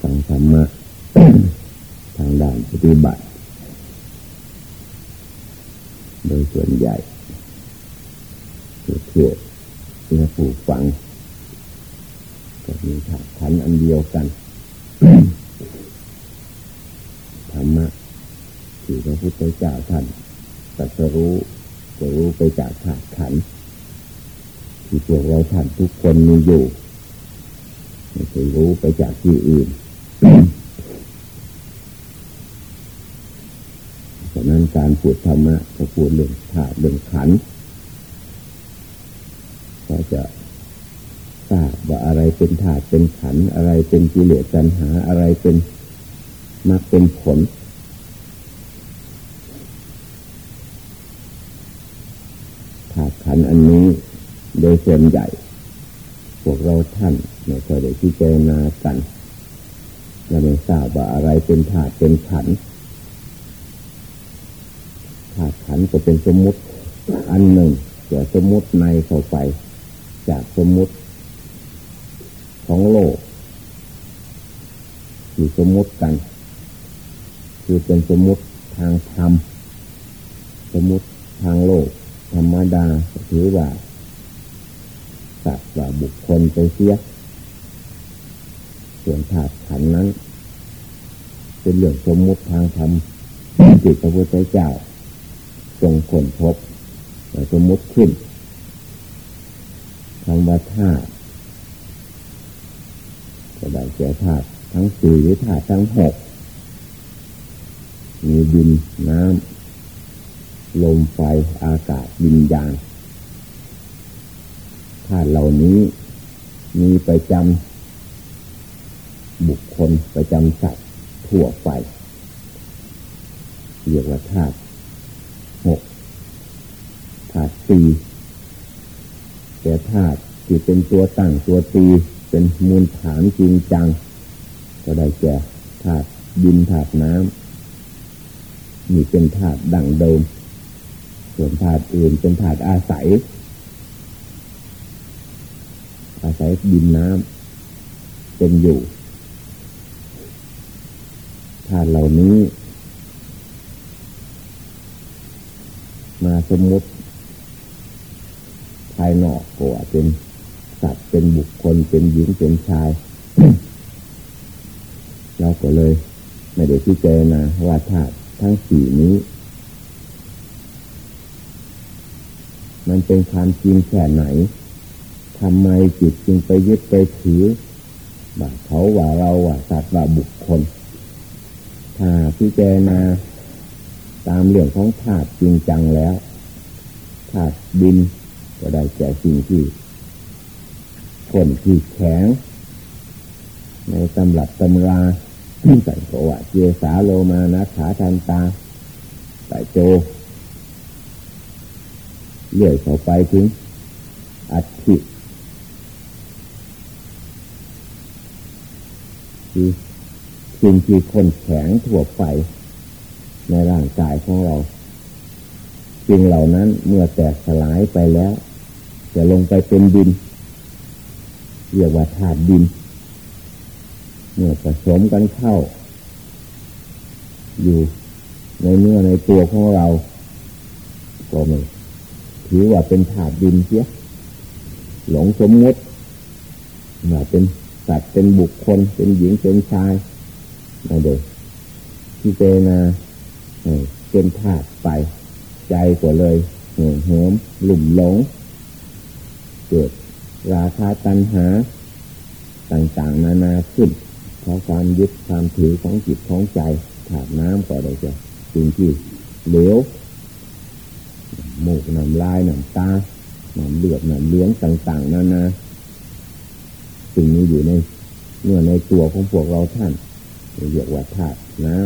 ฟังธรรมะทางด้านปฏิบัติ โดยส่วนใหญ่เพื่อและผู้ฟังก็มีถาขันอันเดียวกันธรรมะที่พระพุทธเจ้าท่านตรัสรู้จะรู้ไปจากถาขันที่พวกเราท่านทุกคนมีอยู่ไม่ใช่รู้ไปจากที่อื่น ฉะนั้นการพูดธรรมะก็พูดเรื่องธาตุเรื่องขันก็จะทราบว่าอะไรเป็นธาตุเป็นขันอะไรเป็นกิเลสตัณหาอะไรเป็นมรรคเป็นผลธาตุขันอันนี้โดยส่วนใหญ่ พวกเราท่านไม่เคยได้พิจารณากัน และไม่ทราบว่าอะไรเป็นธาตุเป็นขันธาตุขันก็เป็นสมมุติอันหนึ่งเกี่สมมุติในเข้าไป จากสมมุติของโลกที่สมมุติกัน คือเป็นสมมุติทางธรรมสมมุติทางโลก ธรรมดาถือว่าสัตว์ว่าบุคคลไปเสียส่วนธาตุขันนั้น เป็นเรื่องสมมุติทางธรรมจิตพระพุทธเจ้าทรงคนพบสมมุติขึ้นคำว่าธาตุก็ได้แก่ธาตุทั้งสี่หรือธาตุทั้งหกมีดินน้ำลมไฟอากาศวิญญาณธาตุเหล่านี้มีประจำบุคคลประจำสัตว์ ทั่วไปเรียกว่าธาตุหกธาตุสี่แต่ธาตุที่เป็นตัวตั้งตัวตีเป็นมูลฐานจริงจัง ก็ได้แก่ธาตุดินธาตุน้ำมีเป็นธาตุดั่งเดิม ส่วนธาตุอื่นเป็นธาตุอาศัย อาศัยดินน้ำเป็นอยู่ ธาตุเหล่านี้ มาสมมติภายนอกก็ว่าเป็นสัตว์เป็นบุคคลเป็นหญิงเป็นชายเราก็เลย ไม่ได้พิจารณาว่าธาตุทั้งสี่นี้ มันเป็นความจริงแค่ไหนทำไมจิตจึงไปยึดไปถือว่าเขาว่าเราว่าสัตว์ว่าบุคคล ถ้าพิจารณาตามเรื่องของธาตุจริงจังแล้วธาตุดินก็ได้แก่สิ่งที่คนที่แข็ง ในตำรับตำราใส่กว่าเจสาโลมานะขาทันตาใส่โจเลื่อยเข้าไปถึงอัฐิคือ สิ่งที่คนแข็งทั่วไปในร่างกายของเราสิ่งเหล่านั้นเมื่อแตกสลายไปแล้ว จะลงไปเป็นดินเรียกว่าธาตุดิน เมื่อผสมกันเข้า อยู่ในเนื้อในตัวของเรา ก็ไม่ถือว่าเป็นธาตุดินเสียหลงสมมติว่าเป็นสัตว์เป็นบุคคลเป็นหญิงเป็นชาย ไม่ได้ที่เจนาเป็นธาตุไป ใจก็เลยเหิมเหิมหลุ่มหลง เกิดราคาตัณหา ต่างๆ นานาขึ้น เพราะความยึดความถือของจิตของใจถาดน้ำก็ได้จะสิ่งที่เหลวหมูกน้ำลายน้ำตาน้ำเลือดน้ำเลี้ยงต่าง ๆ นานาสิ่งนี้อยู่ในเมื่อในตัวของพวกเราท่าน เรียกว่าธาตุน้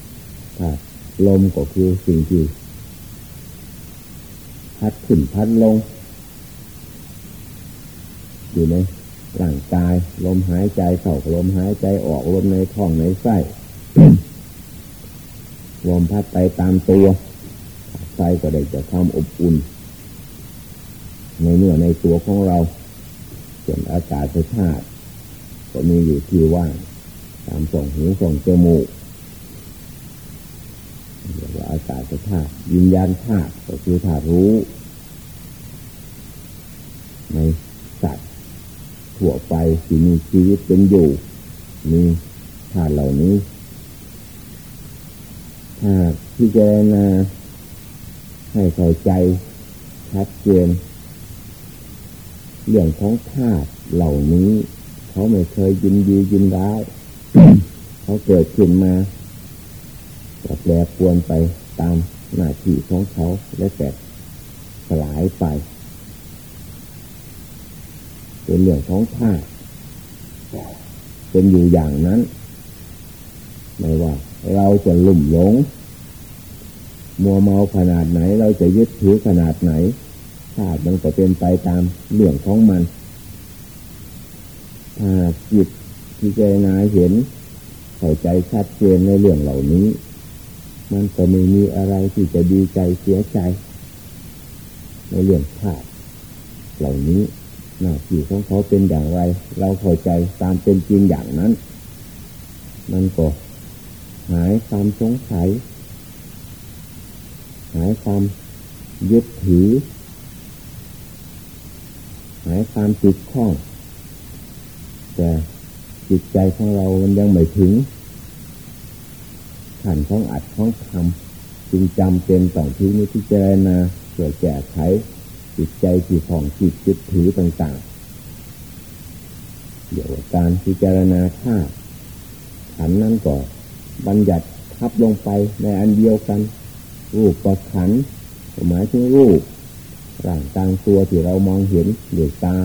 ำธาตุลมก็คือสิ่งที่พัดขึ้นพัดลง อยู่ในร่างกาย ลมหายใจเข้าลมหายใจออกลมในท้องในไส้ลมพัดไปตามตัวไส้ก็ได้จะความอบอุ่น ในเนื้อในตัวของเราส่วนอากาศธาตุก็มีอยู่ที่ว่าง ตามส่องหูส่องจมูกเรียกว่าอากาศธาตุวิญญาณธาตุก็คือธาตุรู้ ในสัตว์ทั่วไปที่มีชีวิตเป็นอยู่ มีธาตุเหล่านี้ถ้าพิจารณาให้เข้าใจชัดเจนเรื่องของธาตุเหล่านี้ เขาไม่เคยยินดียินร้าย เขาเกิดขึ้นมาแปรปวนไปตามหน้าที่ของเขาและแตกสลายไป เป็นเรื่องของธาตุเป็นอยู่อย่างนั้น ไม่ว่า เราจะลุ่มหลง มัวเมาขนาดไหน เราจะยึดถือขนาดไหนธาตุมันก็เป็นไปตามเรื่องของมันถ้าจิต ที่เจนาเห็นเข้าใจชัดเจนในเรื่องเหล่านี้ มันก็ไม่มีอะไรที่จะดีใจเสียใจ ในเรื่องธาตุเหล่านี้หน้าที่ของเขาเป็นอย่างไร เราเข้าใจตามเป็นจริงอย่างนั้น มันก็หายความสงสัย หายความยึดถือ หายความติดข้องแต่ จิตใจของเรามันยังไม่ถึงขันของอัดของทำจึงจำเป็นต้องที่นี้ที่เจรนาเพื่อแก้ไขจิตใจที่ของจิตจิตถือต่างๆเดี๋ยวการพิจารณาธาตุขันนั้นก็บัญญัติทับลงไปในอันเดียวกัน รูปก็ขันหมายถึงรูปร่างกางตัวที่เรามองเห็นด้วยตา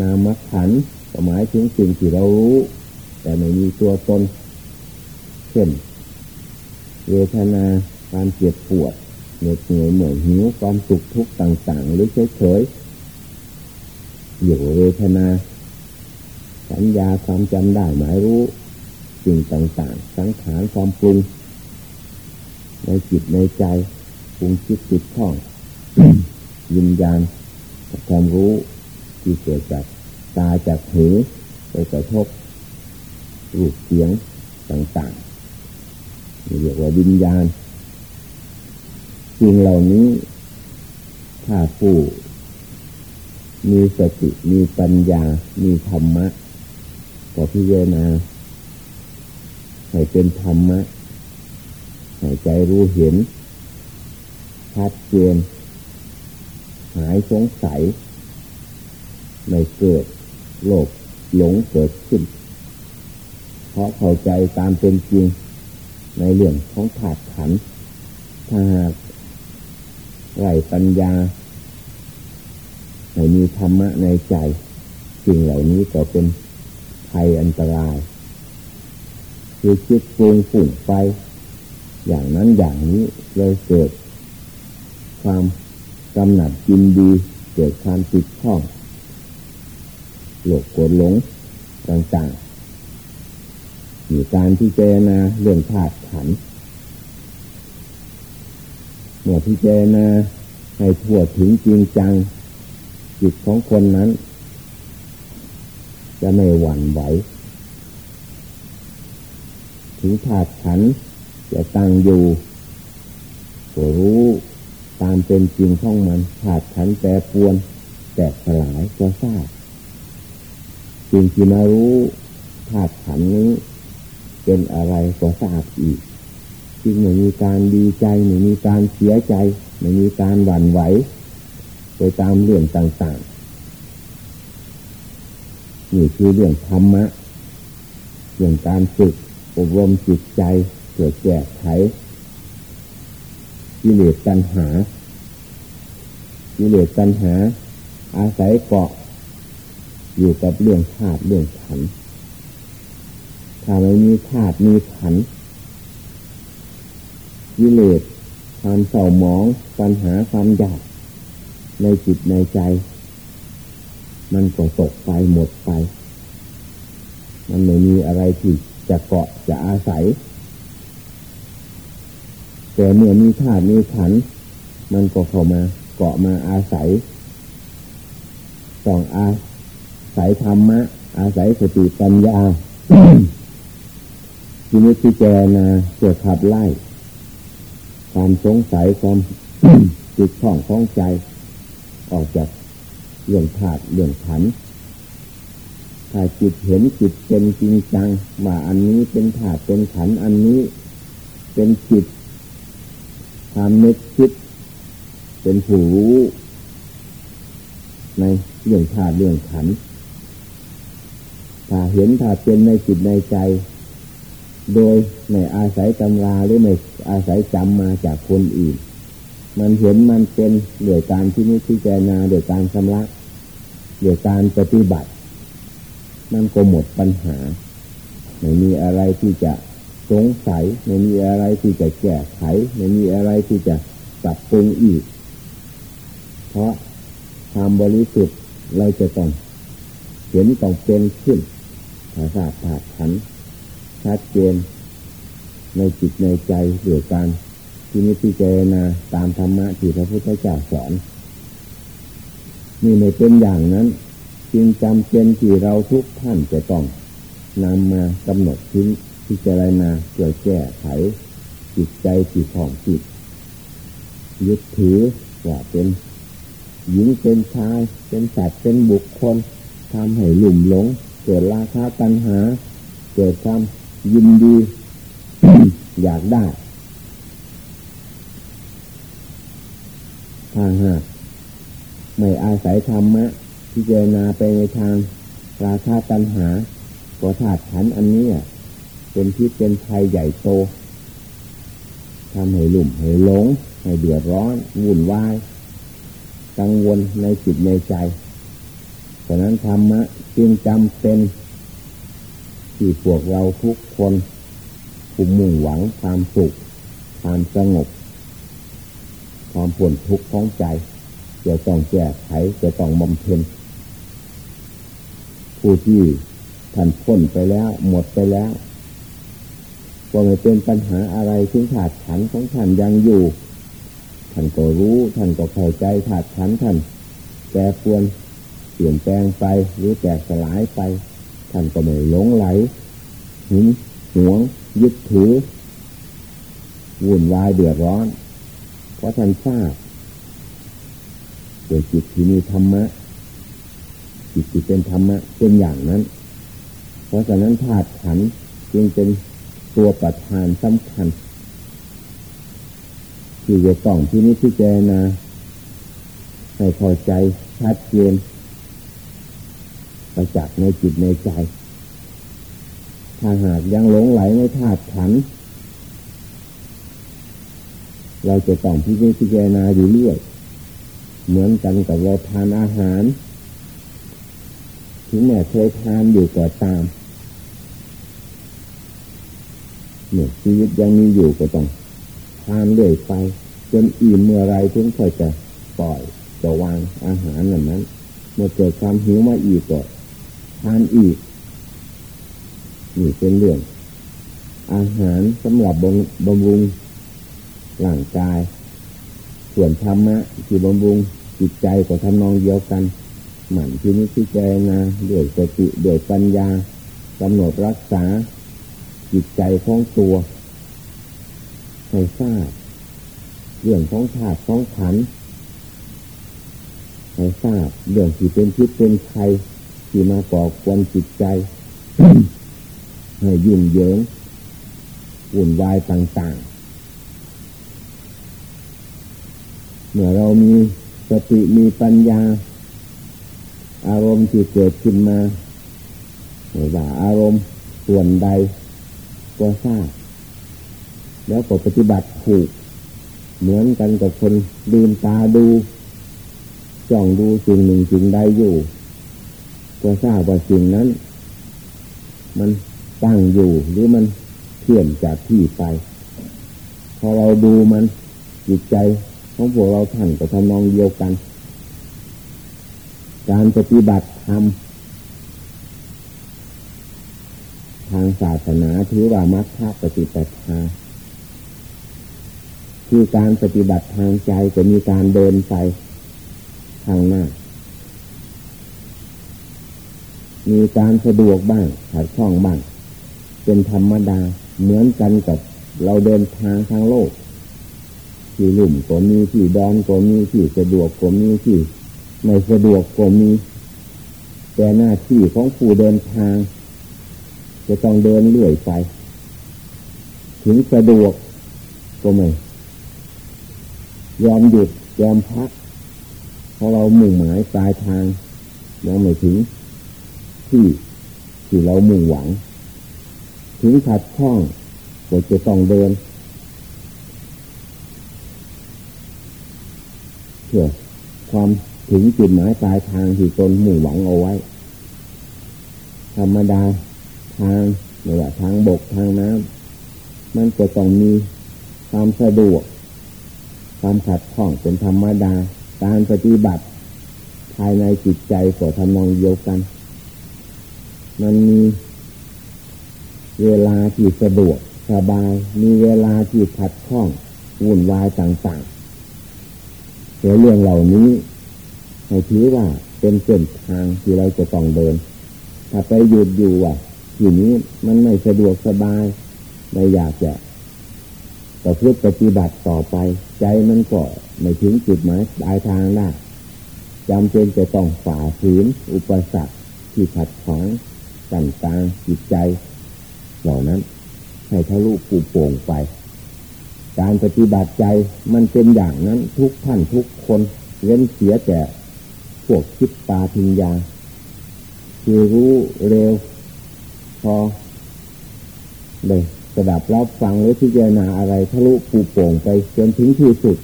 นามขัน หมายถึงสิ่งที่เรารู้ แต่ไม่มีตัวตนเช่นเวทนาการเจ็บปวดเหนื่อยเหนื่อยเหนื่อยหิวความสุขทุกข์ต่างๆ หรือเฉยๆอยู่เวทนา สัญญาความจำได้หมายรู้สิ่งต่างๆ สังขารความปรุงในจิตในใจปรุงคิดติดข้องยินญาณความรู้ที่เกิดจาก ตาจากหูไปกระทบรูปเสียงต่างๆเรียกว่าวิญญาณสิ่งเหล่านี้ ถ้าผู้ มีสติมีปัญญา มีธรรมะก็พิจารณาให้เป็นธรรมะให้ใจรู้เห็นชัดเจนหายสงสัย ไม่เกิด โลกหลงเกิดขึ้น เพราะเข้าใจตามเป็นจริงในเรื่องของถาดขัน ถ้าหากไรปัญญาให้มีธรรมะในใจสิ่งเหล่านี้ก็เป็นภัยอันตราย คือคิดปรุงฝุ่นไป อย่างนั้นอย่างนี้เลยเกิด ความกำหนัดกินดี เกิดความติดข้อง โลกโกรธหลงต่างๆมีการที่เจนาเรื่องธาตุขันเมื่อที่เจนาให้ทั่วถึงจริงจัง จิตของคนนั้น จะไม่หวั่นไหวถึงธาตุขันจะตั้งอยู่ก็รู้ตามเป็นจริงของมันขาดขันแปรปวนแตกสลายก็ทราบ จริงที่มารู้ธาตุขันนี้ เป็นอะไรก็ทราบอีกจึงไม่มีการดีใจไม่มีการเสียใจไม่มีการหวั่นไหวไปตามเรื่องต่างๆนี่คือเรื่องธรรมะเรื่องการฝึกอบรมจิตใจเกิดแก้ไขกิเลสตัณหากิเลสตัณหา อาศัยเกาะ อยู่กับเรื่องธาตุเรื่องขัน ถ้าไม่มีธาตุมีขันกิเลสความเศร้าหมองปัญหาความอยากในจิตในใจ มันก็ตกไปหมดไป มันไม่มีอะไรที่จะเกาะจะอาศัย แต่เมื่อมีธาตุมีขัน มันก็เข้ามาเกาะมาอาศัยต้องอา ศัยธรรมะ อาศัยสติปัญญาทีนี้ที่เจนาเกิดขับไล่ ความสงสัยความจิตช่องของใจ ออกจากเรื่องถาดเรื่องขันถ้าจิตเห็นจิตเป็นจริงจังว่าอันนี้เป็นถาดเป็นขันอันนี้เป็นจิตความนึกคิด เป็นผู้ในเรื่องธาตุเรื่องขัน เห็นถ้าเป็นในจิตในใจ โดยไม่อาศัยตำราหรือไม่อาศัยจำมาจากคนอื่น มันเห็นมันเป็นเดือยการที่นิพิจารณาเดือยการชำระเดือยการปฏิบัติมันก็หมดปัญหา ไม่มีอะไรที่จะสงสัย ไม่มีอะไรที่จะแก้ไข ไม่มีอะไรที่จะปรับปรุงอีก เพราะความบริสุทธิ์เราจะต้องเห็นต้องเป็นขึ้น ภาษาถาดขันชัดเจนในจิตในใจเดือการที่นิพพิจารณาตามธรรมะที่พระพุทธเจ้าสอนนี่ไม่เป็นอย่างนั้น จึงจำเป็นที่เราทุกท่านจะต้องนำมากำหนดทิ้งพิจารณาเพื่อแก้ไข จิตใจที่ของจิต ยึดถือว่าเป็นหญิงเป็นชาย เป็นสัตว์เป็นบุคคลทำให้หลุ่มหลง เกิดราคาตัณหา เกิดความยินดี อยากได้ถ้าหากไม่อาศัยธรรมะพิจารณาไปในทางราคาตัณหาก็ธาตุขันอันนี้เป็นพิษเป็นภัยใหญ่โตทำให้หลุ่มให้หลง ให้เดือดร้อนวุ่นวาย กังวลในจิตในใจ ฉะนั้นธรรมะจึงจำเป็น ที่พวกเราทุกคนคุมมุ่งหวังความสุข ความสงบ ความปวดทุกข์ของใจ จะต้องแก้ไขจะต้องบำเพ็ญผู้ที่ท่านพ้นไปแล้ว หมดไปแล้วก็ไม่เป็นปัญหาอะไรถึงขาดขันของท่านยังอยู่ท่านก็รู้ท่านก็เข้าใจขาดขันท่านแปรปวน ปลี่ยนแปลงไปหรือแตกสลายไป ท่านก็ไม่หลงไหลหึงหวง ยึดถือวุ่นวายเดือดร้อน เพราะท่านทราบโดยจิตที่มีธรรมะ จิตที่เป็นธรรมะเป็นอย่างนั้น เพราะฉะนั้นธาตุขันจึงเป็นตัวประธานสำคัญ ที่จะต้องที่นี้ที่เจนะให้พอใจชัดเจน ประจักษ์ในจิตในใจ ถ้าหากยังหลงไหลในธาตุขัน เราจะต้องพิจารณาอยู่เรื่อย เหมือนกันกับเราทานอาหาร ถึงแม้เคยทานอยู่ก็ตามเนี่ยชีวิตยังมีอยู่ก็ต้องทานเรื่อยไป จนอิ่มเมื่อไรถึงค่อยจะปล่อยจะวางอาหารนั้นนั้น เมื่อเกิดความหิวมาอีกก็ ทานอีก นี่เป็นเรื่อง อาหารสำหรับบำบำรุงร่างกาย ส่วนธรรมะที่บำรุงจิตใจก็ทำนองเดียวกัน หมั่นที่นี้ที่เจนะด้วยสติด้วยปัญญากำหนดรักษา จิตใจของตัวให้ทราบเรื่องของธาตุของขันให้ทราบเรื่องที่เป็นพิษเป็นภัย ที่มาก่อกวนจิตใจ ให้ยุ่งเหยิงวุ่นวายต่างๆ เมื่อเรามีสติมีปัญญา อารมณ์ที่เกิดขึ้นมาไม่ว่าอารมณ์ส่วนใดก็ทราบแล้วก็ปฏิบัติถูก เหมือนกันกับคนดืมตาดูจ้องดูสิ่งหนึ่งสิ่งใดอยู่ ก็ทราบว่าสิ่งนั้น มันตั้งอยู่หรือมันเที่ยนจากที่ไป พอเราดูมันจิตใจของพวกเราท่านก็ทำนองเดียวกัน การปฏิบัติธรรมทางศาสนาถือว่ามัคคะปฏิปทาคือการปฏิบัติทางใจจะมีการเดินไปทางหน้า มีการสะดวกบ้างขัดข้องบ้าง เป็นธรรมดา เหมือนกันกับเราเดินทางทางโลก ที่ลุ่มก็มีที่ดอนก็มีที่สะดวกก็มีที่ไม่สะดวกก็มี แต่หน้าที่ของผู้เดินทาง จะต้องเดินเรื่อยไป ถึงสะดวกก็ไม่ยอมหยุดยอมพักเพราะเรามุ่งหมายปลายทางยังไม่ถึง ที่ที่เรามุ่งหวัง ถึงขัดข้องก็จะต้องเดินเพื่อความถึงจุดหมายปลายทางที่ตนมุ่งหวังเอาไว้ ธรรมดาทางไม่ว่าทางบกทางน้ำมันก็ต้องมีความสะดวก ความขัดข้องเป็นธรรมดา การปฏิบัติ ภายในจิตใจก็ทำนองเดียวกัน มันมีเวลาที่สะดวกสบาย มีเวลาที่ขัดข้องวุ่นวายต่างๆเรื่องเหล่านี้ให้ถือว่าเป็นเส้นทางที่เราจะต้องเดิน ถ้าไปหยุดอยู่อะทีนี้มันไม่สะดวกสบายไม่อยากจะต่อพื่อปฏิบัติต่อไป ใจมันก็ไม่ถึงจุดหมายปลายทางได้จำเป็นจะต้องฝ่าฝืนอุปสรรคที่ขัดขวาง ต่างจิตใจ เหล่านั้น ให้ทะลุปูโป่งไป การปฏิบัติใจมันเป็นอย่างนั้นทุกท่านทุกคนเว้นเสียแต่พวกคิดตาทิญญา คือรู้เร็ว พอเลยสดับรับฟังหรือพิจารณาอะไรทะลุปูโป่งไปจนถึงที่สุด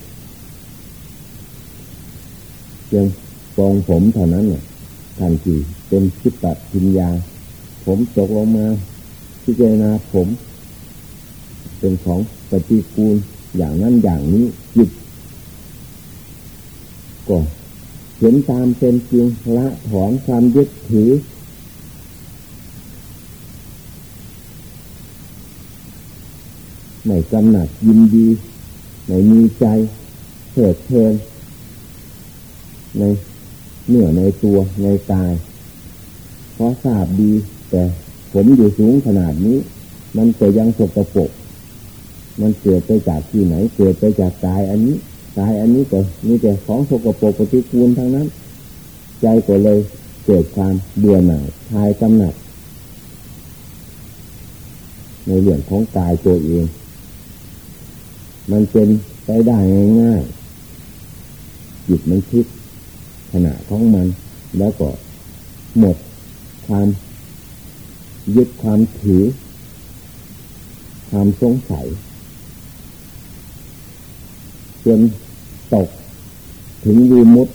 เพียงปองผมเท่านั้นเนี่ยทันทีเป็นคิดตัดทิญญา ผมตกลงมาพิจารณาผม เป็นของปฏิกูลอย่างนั้นอย่างนี้จิตก็เห็นตามเป็นจริงละถอนความยึดถือ ไม่กำหนัดยินดีไม่มีใจเถิดเพลินในเนื้อในตัวในกาย เพราะทราบดี แต่ผมอยู่สูงขนาดนี้ มันก็ยังสกปรกมันเกิดไปจากที่ไหน เกิดไปจากกายอันนี้กายอันนี้ก็มีแต่ของสกปรกปฏิกูลทั้งนั้น ใจก็เลยเกิดความเบื่อหน่ายทายกำหนัด ในเรื่องของกายตัวเอง มันเป็นไปได้ง่ายๆจิตมันคิดขณะของมัน แล้วก็หมดความ ยึดความถือ ความสงสัยจนตกถึงวีมุด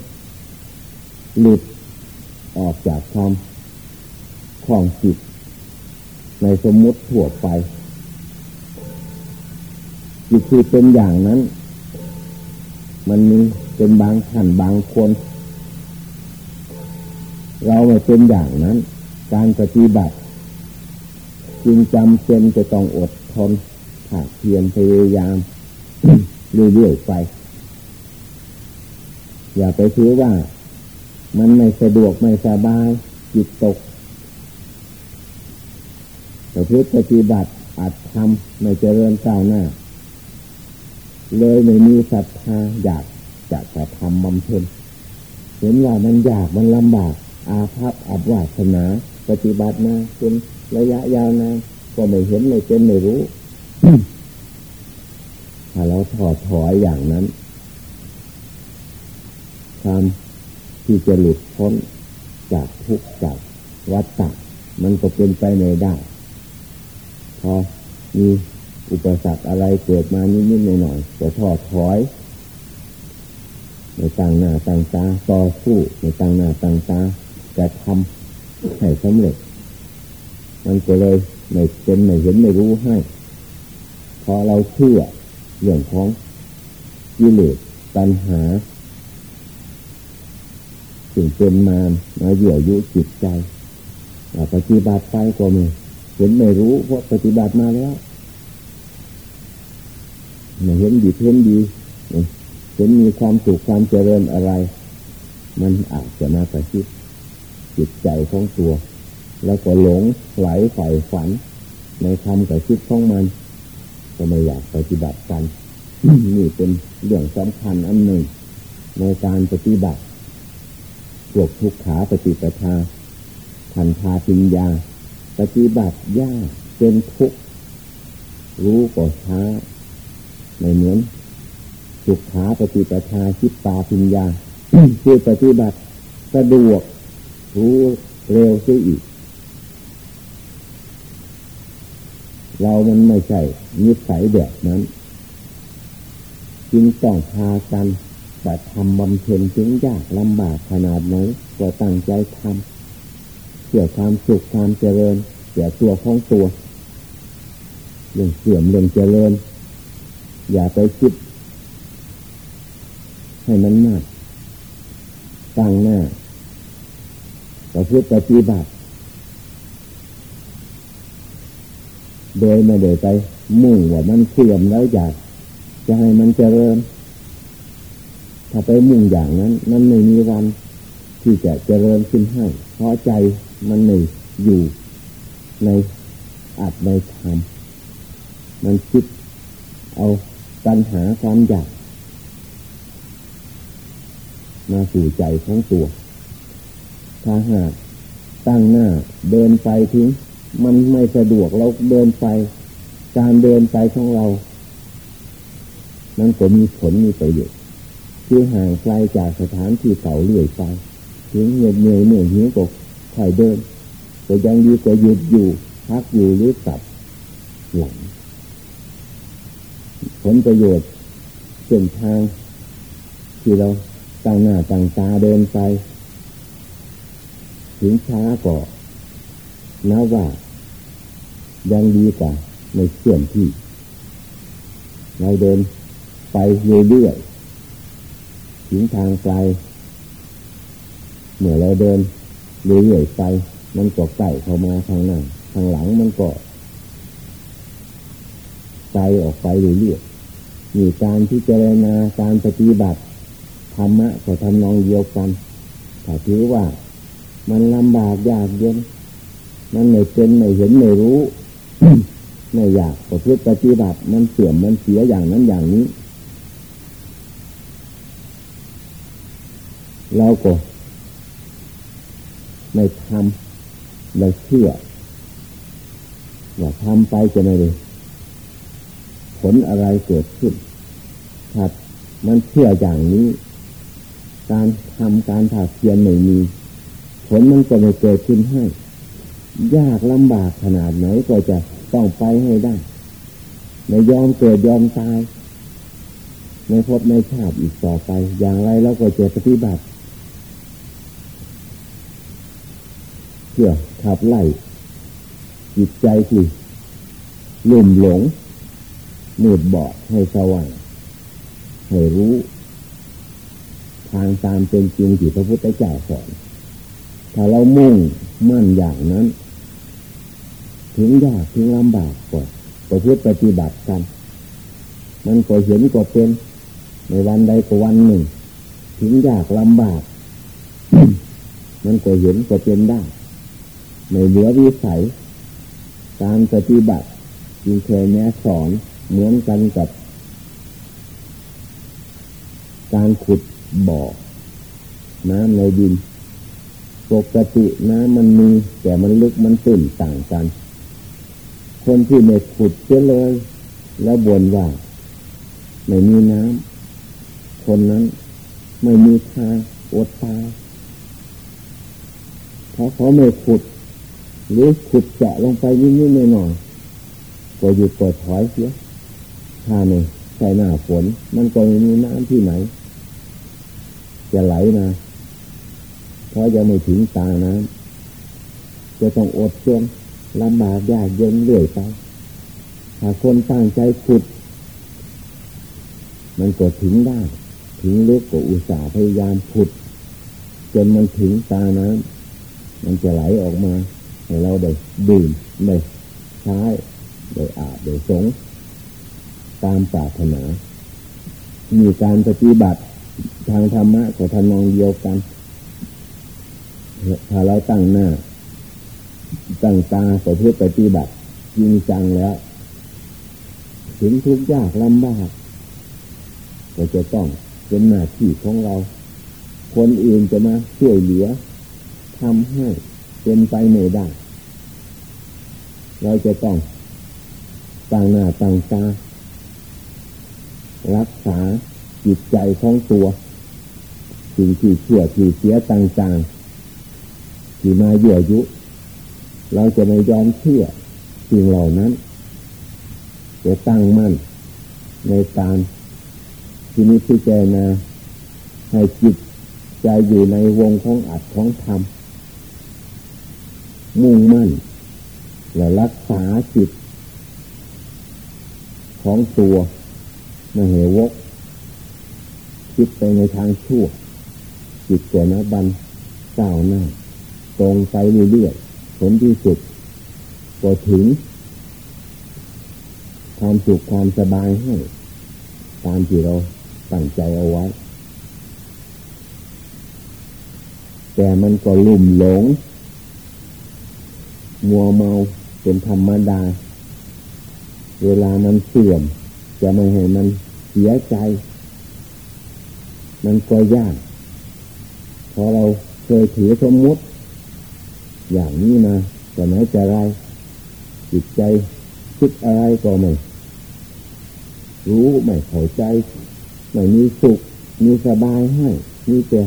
หลุดออกจากความคลองจิต ในสมมุติทั่วไป จิตคือเป็นอย่างนั้น มันมีเป็นบางท่านบางคน เราไม่เป็นอย่างนั้น การปฏิบัติ จึงจำเป็นจะต้องอดทนผากเพียรพยายามเรื่อยๆไป อย่าไปคิดว่า มันไม่สะดวกไม่สบายจิตตกแต่พื่อปฏิบัติอาจทำไม่เจริญก้าวหน้า เลยไม่มีศรัทธาอยากจะจะทำบำเพ็ญเห็นว่ามันยากมันลำบาก อาภัพอับวาสนา ปฏิบัติมาเป็น ระยะยาวนานก็ไม่เห็นไม่เป็นไม่รู้ ถ้าเราถอดถอยอย่างนั้นความที่จะหลุดพ้นจากทุกข์จากวัฏฏะมันก็เป็นไปไม่ได้ พอมีอุปสรรคอะไรเกิดมานิดๆหน่อยๆก็ถอดถอยในต่างหน้าต่างตาต่อสู้ในต่างหน้าต่างตาจะทำให้สำเร็จ มันก็เลยไม่เป็นไม่เห็นไม่รู้ให้ พอเราเชื่อเรื่องของกิเลสปัญหาสิ่งเป็นมารมาเหยื่อยุจิตใจปฏิบัติไปก็ไม่เห็นไม่รู้เพราะปฏิบัติมาแล้วไม่เห็นดีเห็นดีเห็นมีความสุขความเจริญอะไร มันอาจจะมาประชิดจิตใจของตัว แล้วก็หลงไหลใฝ่ฝัน ในคำกับคิดของมัน ก็ไม่อยากปฏิบัติกันนี่เป็นเรื่องสำคัญอันหนึ่ง ในการปฏิบัติพวกทุกขาปฏิปทาทันทาปิญญา ปฏิบัติยากเป็นทุกรู้ก็ช้าไม่เหมือนสุขาปฏิปทาคิดตาปิญญาคือปฏิบัติสะดวกรู้เร็วซิอีก เรามันไม่ใช่นิสัยแบบนั้น จึงต้องพากันแต่ทำบำเพ็ญถึงยากลำบากขนาดไหนก็ตั้งใจทำเพื่อความสุขความเจริญเสียตัวของตัวเรื่องเสื่อมเรื่องเจริญ อย่าไปคิด ให้มันมากตั้งหน้าประพฤติปฏิบัติ โดยไม่ได้ไป มุ่งว่ามันเสื่อมแล้วอยากจะให้มันเจริญ ถ้าไปมุ่งอย่างนั้น มันไม่มีวันที่จะเจริญขึ้นให้ เพราะใจมันไม่อยู่ในอัดในธรรมมันคิดเอาปัญหาความอยากมาสู่ใจของตัว ถ้าหากตั้งหน้าเดินไปถึง มันไม่สะดวกเราเดินไป การเดินไปของเรา นั้นก็มีผลมีประโยชน์คือห่างไกลจากสถานที่เก่าเรื่อยไปถึงเหนื่อยเหนื่อยเหนื่อยหิวก็ค่อยเดินก็ยังดีกว่าหยุดอยู่พักอยู่หรือกลับหลังผลประโยชน์เส้นทาง ที่เราตั้งหน้าตั้งตาเดินไป ถึงช้าก็นับว่า ยังดีกว่าในเสื่อมที่ เราเดินไปเรื่อยๆถึงทางไกลเมื่อเราเดินเรื่อยๆไปมันก็ใกล้เข้ามาทางหน้าทางหลังมันก็ไกลออกไปเรื่อยๆมีการที่เจรณาการปฏิบัติธรรมะก็ทำนองเดียวกันถ้าถือว่ามันลำบากยากเย็น มันไม่เป็นไม่เห็นไม่รู้ ไม่อยากประพฤติปฏิบัติมันเสื่อมมันเสียอย่างนั้นอย่างนี้ เราก็ไม่ทำไม่เชื่อว่าทำไปจะไม่ได้ผลอะไรเกิดขึ้นถ้ามันเชื่ออย่างนี้ การทำการถากเทียนไม่มี ผลมันจะไม่เกิดขึ้นให้ ยากลำบากขนาดไหนก็จะต้องไปให้ได้ไม่ยอมเกิดยอมตายในพบในชาติอีกต่อไป อย่างไรเราก็จะปฏิบัติเพื่อขับไล่จิตใจที่ลุ่มหลงมืดบอดให้สว่างให้รู้ ทางตามเป็นจริงที่พระพุทธเจ้าสอนถ้าเรามุ่งมั่นอย่างนั้น ถึงยากถึงลำบากก็ประพฤติปฏิบัติกัน มันก็เห็นก็เป็น ในวันใดก็วันหนึ่ง ถึงยากลำบาก มันก็เห็นก็เป็นได้ในเหลือวิสัย การปฏิบัติจึงเคยแนะสอนเหมือนกันกับ การขุดบ่อ น้ำในดิน ปกติน้ำมันมีแต่มันลึกมันตื้นต่างกัน คนที่ไม่ขุดเสียเลย แล้วบ่นว่าไม่มีน้ำคนนั้นไม่มีทางอดตายเพราะเขาไม่ขุด หรือขุดเจาะลงไปนิดๆหน่อยๆก็หยุดปล่อยถอยเสียถ้าไม่ใช่หน้าฝน มันก็ไม่มีน้ำที่ไหน จะไหลมาเพราะยังไม่ถึงตาน้ำจะต้องอดจน ลำบากยากเย็นเรื่อยไปถ้าคนตั้งใจขุด มันก็ถึงได้ ถึงลึกก็อุตส่าห์พยายามขุด จนมันถึงตาน้ำมันจะไหลออกมาให้เราได้ดื่มได้ใช้ได้อาบได้สงตามปรารถนา มีการปฏิบัติทางธรรมะก็ทำนองเดียวกัน ถ้าเราตั้งหน้า ตั้งตาต่อเพื่อปฏิบัติจริงจังแล้ว ถึงทุกยากลำบากก็จะต้องเป็นหน้าที่ของเรา คนอื่นจะมาช่วยเหลือทำให้เป็นไปไม่ได้ เราจะต้องต่างหน้าต่างตารักษาจิตใจของตัวสิ่งที่เชื่อที่เสียต่างๆที่มาเยื่อยุ เราจะไม่ยอมเชื่อสิ่งเหล่านั้นจะตั้งมั่นในการที่นี้พิจารณาให้จิตใจอยู่ในวงของอัดของธรรมมุ่งมั่น และรักษาจิต ของตัวมาเหวก คิดไปในทางชั่ว จิตเกิดนะบันเก้าหน้า ตรงไปเรื่อยๆ ผลที่สุดก็ถึง ความสุขความสบายให้ ตามที่เราตั้งใจเอาไว้ แต่มันก็ลุ่มหลง มัวเมาเป็นธรรมดา เวลามันเสื่อม จะไม่ให้มันเสียใจ มันก็ยากพอเราเคยถือสมมติ อย่างนี้มาจะไหนจะไรจิตใจคิดอะไรก็ไม่รู้ไม่เข้าใจไม่มีสุขมีสบายให้มีแต่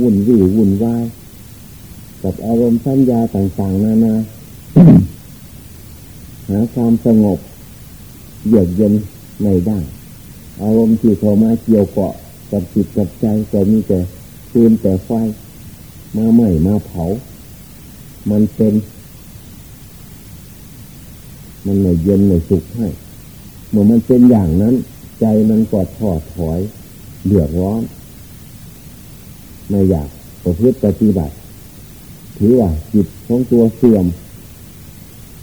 วุ่นวี่วุ่นวายกับอารมณ์สัญญาต่างๆนานาหาความสงบเยือกเย็นไม่ได้อารมณ์ที่เข้ามาเกี่ยวเกาะกับจิตกับใจก็มีแต่คืนแต่ไฟมาไหม้มาเผา มันเป็น มันไม่เย็นไม่สุขให้เมื่อมันเป็นอย่างนั้น ใจมันก็ถอดถอยเดือดร้อนไม่อยากประพฤติปฏิบัติถือว่าจิตของตัวเสื่อม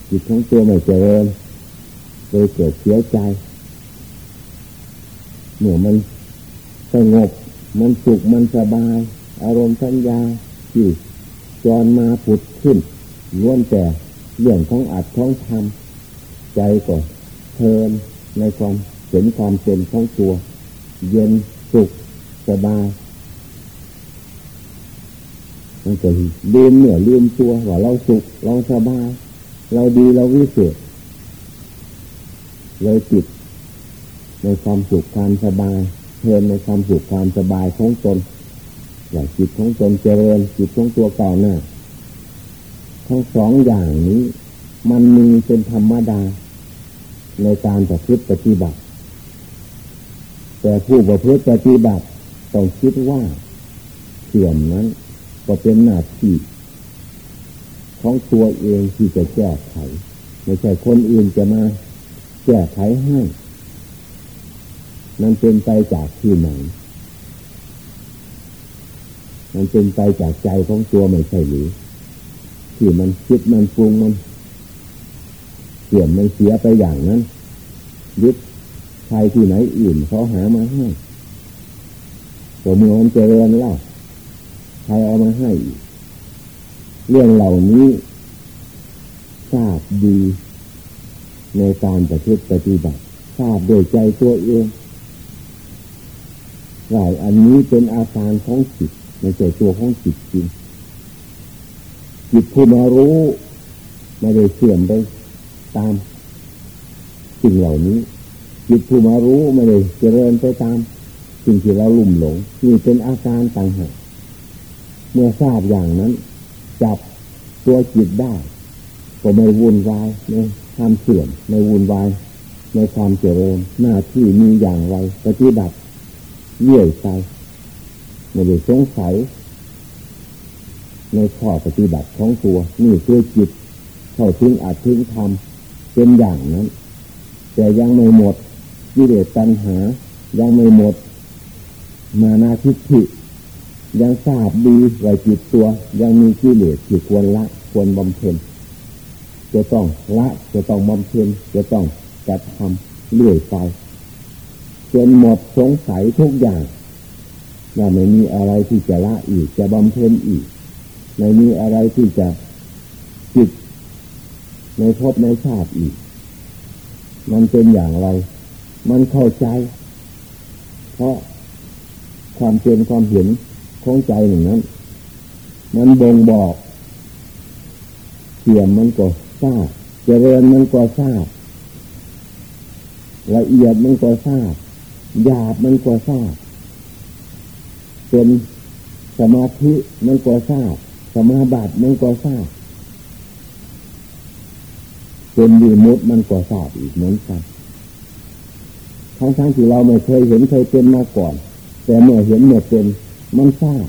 จิตของตัวไม่เจริญเลยเกิดเสียใจเมื่อมันสงบมันสุขมันสบาย อารมณ์สัญญาที่ จรมาผุดขึ้นล้วนแต่เรื่องของอัดของทำใจก็เพลินในความเห็นความเป็นของตัว เย็นสุขสบายมันก็ลืมเหนื่อยลืมตัวว่าเราสุขเราสบายเราดีเราวิเศษเลยจิตในความสุขความสบายเพลินในความสุขความสบายของตน อย่างจิตของตนเจริญจิตของตัวก่อนหน้าทั้งสองอย่างนี้ มันมีเป็นธรรมดา ในการประพฤติปฏิบัติ แต่ผู้ประพฤติปฏิบัติต้องคิดว่าเสื่อมนั้น ก็เป็นหน้าที่ของตัวเองที่จะแก้ไข ไม่ใช่คนอื่นจะมาแก้ไขให้ มันเป็นไปจากที่ไหน มันเป็นไปจากใจของตัวไม่ใช่หรือที่มันคิดมันปรุงมันเสื่อมมันเสียไปอย่างนั้นยึดใครที่ไหนอื่นเขาหามาให้ตัวมือมันเจริญแล้วใครเอามาให้ เรื่องเหล่านี้ทราบดี ในการปฏิบัติปฏิบัติทราบโดยใจตัวเองว่าอันนี้เป็นอาการของจิต ไม่ใช่ตัวของจิตจริงจิตผู้มารู้ไม่ได้เสื่อมไปตามสิ่งเหล่านี้จิตผู้มารู้ไม่ได้เจริญไปตามสิ่งที่เราลุ่มหลงนี่เป็นอาการต่างหากเมื่อทราบอย่างนั้น จับตัวจิตได้ ก็ไม่วุ่นวายในความเสื่อมไม่วุ่นวายในความเจริญหน้าที่มีอย่างไรปฏิบัติเยี่ยใจ ไม่ได้สงสัย ในข้อปฏิบัติของตัวนี่คือจิตเข้าถึงอาจถึงทำเป็นอย่างนั้น แต่ยังไม่หมดกิเลสตัณหา ยังไม่หมด มานาทิฏฐิยังทราบดีว่าจิตตัว ยังมีกิเลสที่ควรละควรบำเพ็ญจะต้องละจะต้องบำเพ็ญจะต้องกระทำเรื่อยไปจนหมดสงสัยทุกอย่าง ว่าไม่มีอะไรที่จะละอีก จะบำเพ็ญอีกไม่มีอะไรที่จะจิตในภพในชาติอีก มันเป็นอย่างไร มันเข้าใจ เพราะความเป็นความเห็นของใจอย่างนั้น มันบ่งบอกเสียมมันก็ทราบเจริญมันก็ทราบละเอียดมันก็ทราบหยาบมันก็ทราบ เป็นสมาธิมันก็ทราบสมาบัติมันก็ทราบเป็นวีมุตมันก็ทราบอีกเหมือนกันทั้งทั้งที่เราไม่เคยเห็นเคยเป็นมาก่อน แต่เมื่อเห็นเมื่อเป็นมันทราบ